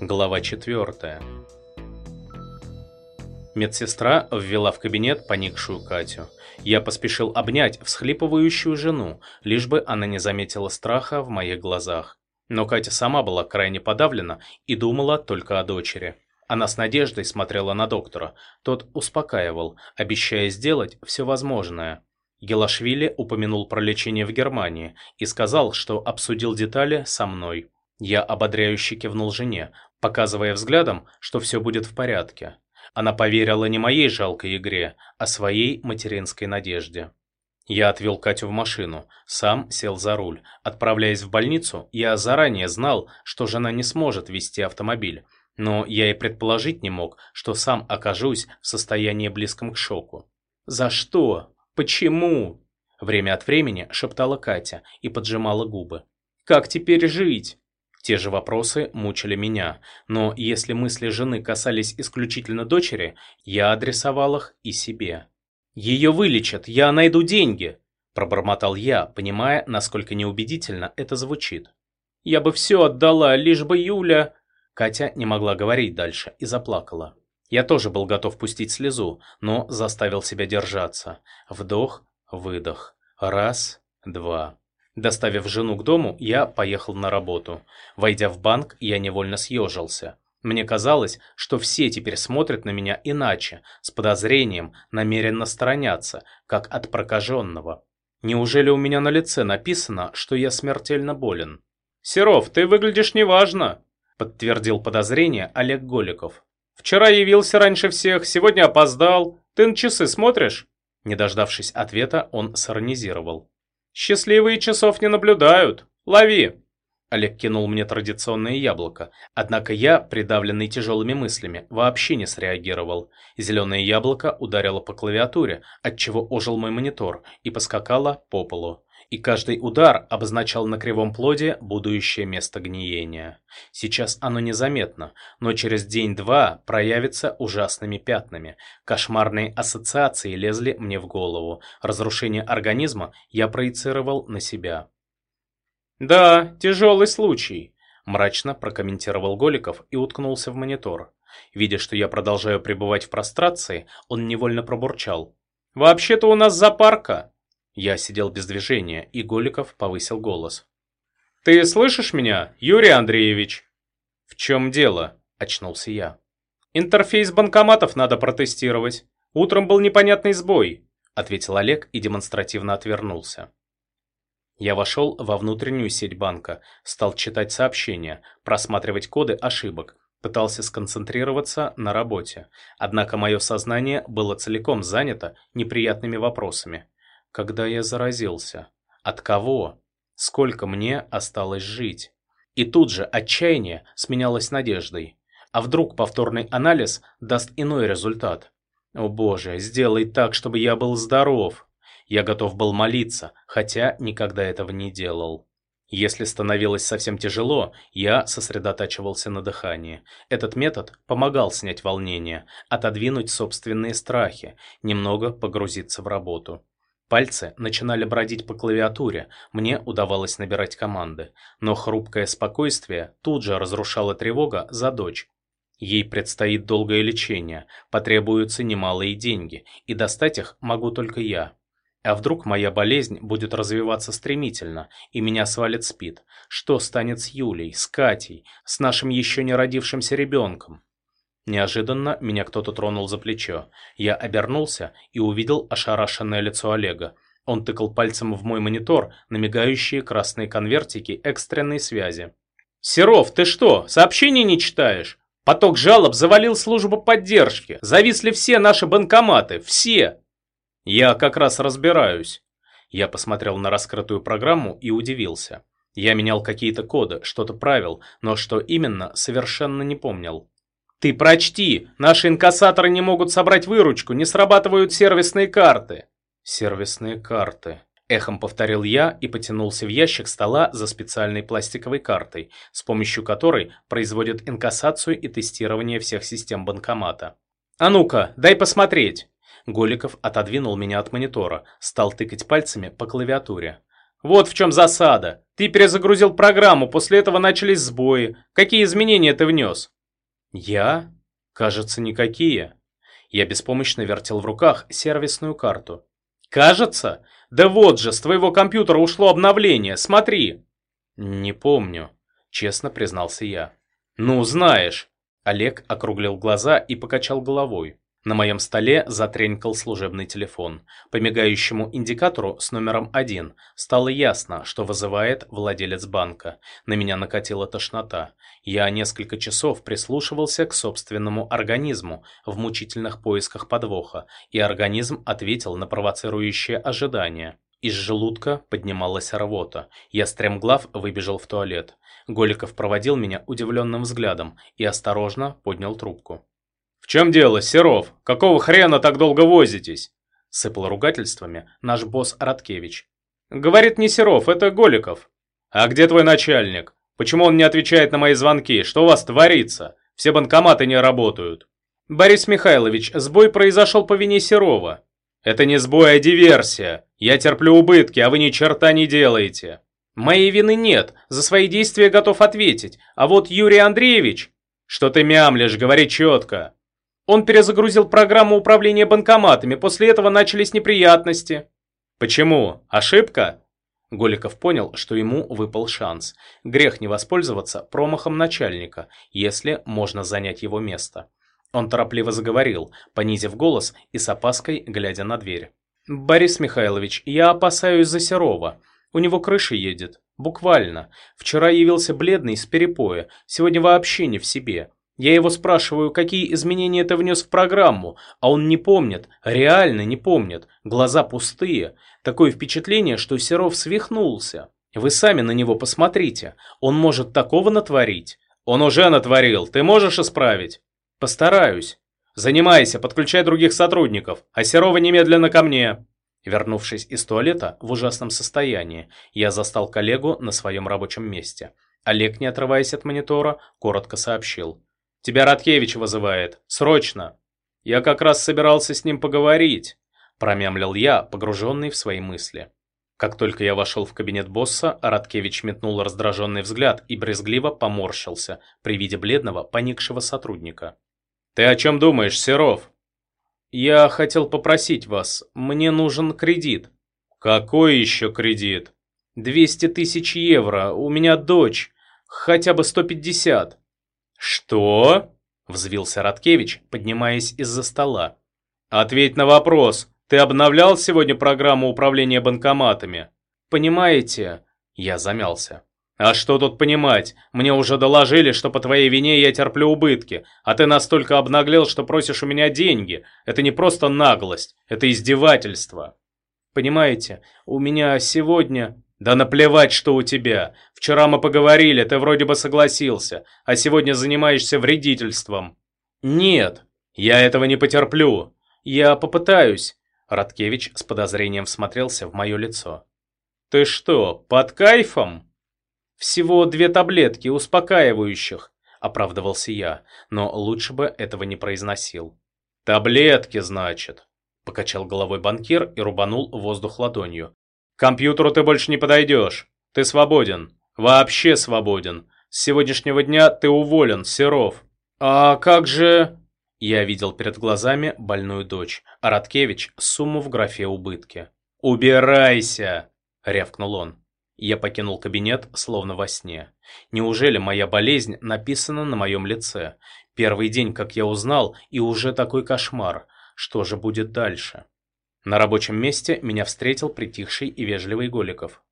Глава 4. Медсестра ввела в кабинет поникшую Катю. Я поспешил обнять всхлипывающую жену, лишь бы она не заметила страха в моих глазах. Но Катя сама была крайне подавлена и думала только о дочери. Она с надеждой смотрела на доктора. Тот успокаивал, обещая сделать все возможное. Гелашвили упомянул про лечение в Германии и сказал, что обсудил детали со мной. Я ободряюще кивнул жене, показывая взглядом, что все будет в порядке. Она поверила не моей жалкой игре, а своей материнской надежде. Я отвел Катю в машину, сам сел за руль. Отправляясь в больницу, я заранее знал, что жена не сможет вести автомобиль, но я и предположить не мог, что сам окажусь в состоянии близком к шоку. «За что? Почему?» Время от времени шептала Катя и поджимала губы. «Как теперь жить?» Те же вопросы мучили меня, но если мысли жены касались исключительно дочери, я адресовал их и себе. «Ее вылечат, я найду деньги!» Пробормотал я, понимая, насколько неубедительно это звучит. «Я бы все отдала, лишь бы Юля...» Катя не могла говорить дальше и заплакала. Я тоже был готов пустить слезу, но заставил себя держаться. Вдох, выдох. Раз, два. Доставив жену к дому, я поехал на работу. Войдя в банк, я невольно съежился. Мне казалось, что все теперь смотрят на меня иначе, с подозрением, намеренно сторонятся, как от прокаженного. Неужели у меня на лице написано, что я смертельно болен? «Серов, ты выглядишь неважно», — подтвердил подозрение Олег Голиков. «Вчера явился раньше всех, сегодня опоздал. Ты на часы смотришь?» Не дождавшись ответа, он сиронизировал. «Счастливые часов не наблюдают. Лови!» Олег кинул мне традиционное яблоко, однако я, придавленный тяжелыми мыслями, вообще не среагировал. Зеленое яблоко ударило по клавиатуре, отчего ожил мой монитор и поскакало по полу и каждый удар обозначал на кривом плоде будущее место гниения. Сейчас оно незаметно, но через день-два проявится ужасными пятнами. Кошмарные ассоциации лезли мне в голову. Разрушение организма я проецировал на себя. «Да, тяжелый случай», – мрачно прокомментировал Голиков и уткнулся в монитор. Видя, что я продолжаю пребывать в прострации, он невольно пробурчал. «Вообще-то у нас запарка. Я сидел без движения, и Голиков повысил голос. «Ты слышишь меня, Юрий Андреевич?» «В чем дело?» – очнулся я. «Интерфейс банкоматов надо протестировать. Утром был непонятный сбой», – ответил Олег и демонстративно отвернулся. Я вошел во внутреннюю сеть банка, стал читать сообщения, просматривать коды ошибок, пытался сконцентрироваться на работе. Однако мое сознание было целиком занято неприятными вопросами. Когда я заразился? От кого? Сколько мне осталось жить? И тут же отчаяние сменялось надеждой. А вдруг повторный анализ даст иной результат? О боже, сделай так, чтобы я был здоров. Я готов был молиться, хотя никогда этого не делал. Если становилось совсем тяжело, я сосредотачивался на дыхании. Этот метод помогал снять волнение, отодвинуть собственные страхи, немного погрузиться в работу. Пальцы начинали бродить по клавиатуре, мне удавалось набирать команды, но хрупкое спокойствие тут же разрушала тревога за дочь. Ей предстоит долгое лечение, потребуются немалые деньги, и достать их могу только я. А вдруг моя болезнь будет развиваться стремительно, и меня свалит спид? Что станет с Юлей, с Катей, с нашим еще не родившимся ребенком? Неожиданно меня кто-то тронул за плечо. Я обернулся и увидел ошарашенное лицо Олега. Он тыкал пальцем в мой монитор на мигающие красные конвертики экстренной связи. «Серов, ты что, сообщений не читаешь? Поток жалоб завалил службу поддержки. Зависли все наши банкоматы. Все!» «Я как раз разбираюсь». Я посмотрел на раскрытую программу и удивился. Я менял какие-то коды, что-то правил, но что именно, совершенно не помнил. Ты прочти, наши инкассаторы не могут собрать выручку, не срабатывают сервисные карты. Сервисные карты. Эхом повторил я и потянулся в ящик стола за специальной пластиковой картой, с помощью которой производят инкассацию и тестирование всех систем банкомата. «А ну-ка, дай посмотреть!» Голиков отодвинул меня от монитора, стал тыкать пальцами по клавиатуре. Вот в чем засада. Ты перезагрузил программу, после этого начались сбои. Какие изменения ты внес? Я? Кажется, никакие. Я беспомощно вертел в руках сервисную карту. Кажется? Да вот же, с твоего компьютера ушло обновление, смотри. Не помню, честно признался я. Ну, знаешь. Олег округлил глаза и покачал головой. На моем столе затренькал служебный телефон. По мигающему индикатору с номером 1 стало ясно, что вызывает владелец банка. На меня накатила тошнота. Я несколько часов прислушивался к собственному организму в мучительных поисках подвоха, и организм ответил на провоцирующее ожидание. Из желудка поднималась рвота. Я стремглав выбежал в туалет. Голиков проводил меня удивленным взглядом и осторожно поднял трубку. «В чем дело, Серов? Какого хрена так долго возитесь?» Сыпал ругательствами наш босс Радкевич. «Говорит не Серов, это Голиков». «А где твой начальник? Почему он не отвечает на мои звонки? Что у вас творится? Все банкоматы не работают». «Борис Михайлович, сбой произошел по вине Серова». «Это не сбой, а диверсия. Я терплю убытки, а вы ни черта не делаете». «Моей вины нет, за свои действия готов ответить. А вот Юрий Андреевич...» «Что ты мямлишь, говори четко». Он перезагрузил программу управления банкоматами, после этого начались неприятности. Почему? Ошибка? Голиков понял, что ему выпал шанс. Грех не воспользоваться промахом начальника, если можно занять его место. Он торопливо заговорил, понизив голос и с опаской глядя на дверь. «Борис Михайлович, я опасаюсь за Серова. У него крыша едет. Буквально. Вчера явился бледный с перепоя, сегодня вообще не в себе. Я его спрашиваю, какие изменения ты внес в программу, а он не помнит, реально не помнит, глаза пустые. Такое впечатление, что Серов свихнулся. Вы сами на него посмотрите, он может такого натворить. Он уже натворил, ты можешь исправить? Постараюсь. Занимайся, подключай других сотрудников, а Серова немедленно ко мне. Вернувшись из туалета в ужасном состоянии, я застал коллегу на своем рабочем месте. Олег, не отрываясь от монитора, коротко сообщил. Тебя Радкевич вызывает. Срочно. Я как раз собирался с ним поговорить, промямлил я, погруженный в свои мысли. Как только я вошел в кабинет босса, Радкевич метнул раздраженный взгляд и брезгливо поморщился при виде бледного, поникшего сотрудника. «Ты о чем думаешь, Серов?» «Я хотел попросить вас. Мне нужен кредит». «Какой еще кредит?» «200 тысяч евро. У меня дочь. Хотя бы 150. «Что?» – взвился Радкевич, поднимаясь из-за стола. «Ответь на вопрос. Ты обновлял сегодня программу управления банкоматами?» «Понимаете?» – я замялся. «А что тут понимать? Мне уже доложили, что по твоей вине я терплю убытки, а ты настолько обнаглел, что просишь у меня деньги. Это не просто наглость, это издевательство». «Понимаете, у меня сегодня...» «Да наплевать, что у тебя. Вчера мы поговорили, ты вроде бы согласился, а сегодня занимаешься вредительством». «Нет, я этого не потерплю. Я попытаюсь». Радкевич с подозрением всмотрелся в мое лицо. «Ты что, под кайфом?» «Всего две таблетки успокаивающих», — оправдывался я, но лучше бы этого не произносил. «Таблетки, значит», — покачал головой банкир и рубанул воздух ладонью, компьютеру ты больше не подойдешь. Ты свободен. Вообще свободен. С сегодняшнего дня ты уволен, Серов. А как же... Я видел перед глазами больную дочь, а сумму в графе убытки. «Убирайся!» — рявкнул он. Я покинул кабинет, словно во сне. Неужели моя болезнь написана на моем лице? Первый день, как я узнал, и уже такой кошмар. Что же будет дальше? На рабочем месте меня встретил притихший и вежливый Голиков.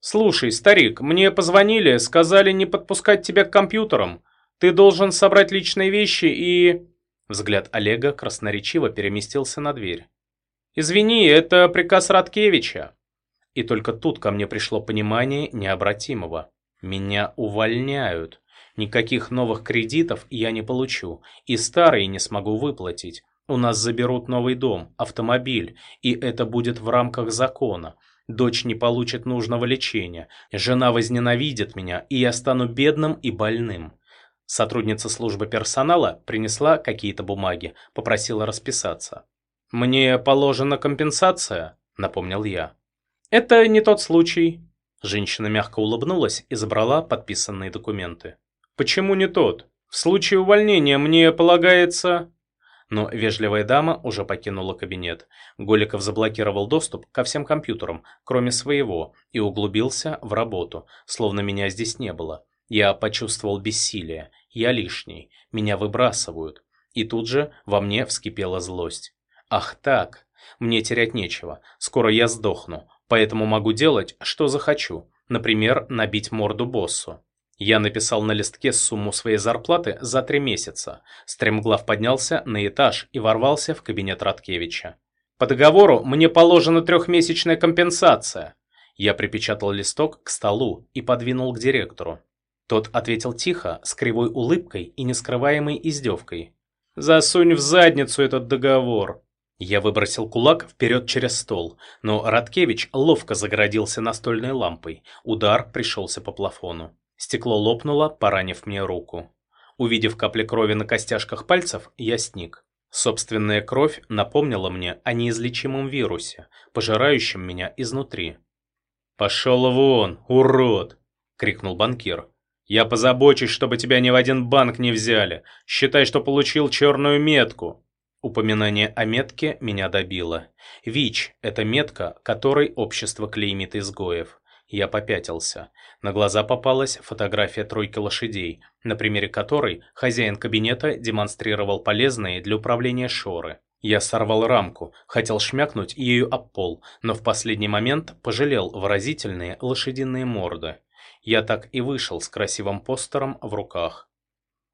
«Слушай, старик, мне позвонили, сказали не подпускать тебя к компьютерам. Ты должен собрать личные вещи и...» Взгляд Олега красноречиво переместился на дверь. «Извини, это приказ Радкевича». И только тут ко мне пришло понимание необратимого. Меня увольняют. Никаких новых кредитов я не получу, и старые не смогу выплатить. У нас заберут новый дом, автомобиль, и это будет в рамках закона. Дочь не получит нужного лечения, жена возненавидит меня, и я стану бедным и больным. Сотрудница службы персонала принесла какие-то бумаги, попросила расписаться. «Мне положена компенсация», — напомнил я. «Это не тот случай». Женщина мягко улыбнулась и забрала подписанные документы. «Почему не тот? В случае увольнения мне полагается...» Но вежливая дама уже покинула кабинет. Голиков заблокировал доступ ко всем компьютерам, кроме своего, и углубился в работу, словно меня здесь не было. Я почувствовал бессилие. Я лишний. Меня выбрасывают. И тут же во мне вскипела злость. Ах так, мне терять нечего. Скоро я сдохну, поэтому могу делать, что захочу. Например, набить морду боссу. Я написал на листке сумму своей зарплаты за три месяца. Стремглав поднялся на этаж и ворвался в кабинет Радкевича. «По договору мне положена трехмесячная компенсация». Я припечатал листок к столу и подвинул к директору. Тот ответил тихо, с кривой улыбкой и нескрываемой издевкой. «Засунь в задницу этот договор!» Я выбросил кулак вперед через стол, но Радкевич ловко загородился настольной лампой. Удар пришелся по плафону. Стекло лопнуло, поранив мне руку. Увидев капли крови на костяшках пальцев, я сник. Собственная кровь напомнила мне о неизлечимом вирусе, пожирающем меня изнутри. «Пошел вон, урод!» — крикнул банкир. «Я позабочусь, чтобы тебя ни в один банк не взяли. Считай, что получил черную метку». Упоминание о метке меня добило. ВИЧ – это метка, которой общество клеймит изгоев. Я попятился. На глаза попалась фотография тройки лошадей, на примере которой хозяин кабинета демонстрировал полезные для управления шоры. Я сорвал рамку, хотел шмякнуть ею об пол, но в последний момент пожалел выразительные лошадиные морды. Я так и вышел с красивым постером в руках.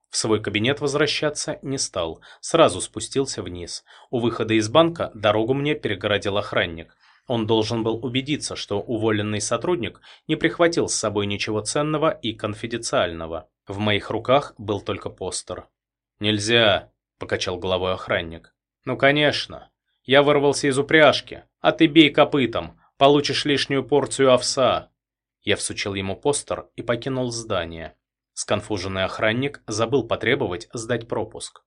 В свой кабинет возвращаться не стал, сразу спустился вниз. У выхода из банка дорогу мне перегородил охранник. Он должен был убедиться, что уволенный сотрудник не прихватил с собой ничего ценного и конфиденциального. В моих руках был только постер. «Нельзя», — покачал головой охранник. «Ну, конечно. Я вырвался из упряжки, а ты бей копытом, получишь лишнюю порцию овса». Я всучил ему постер и покинул здание. Сконфуженный охранник забыл потребовать сдать пропуск.